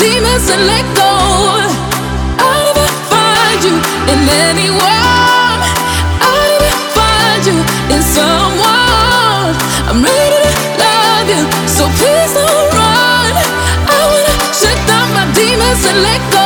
demons and let go. I never find you in anyone. I never find you in someone. I'm ready to love you, so please don't run. I wanna shut down my demons and let go.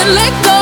And let go.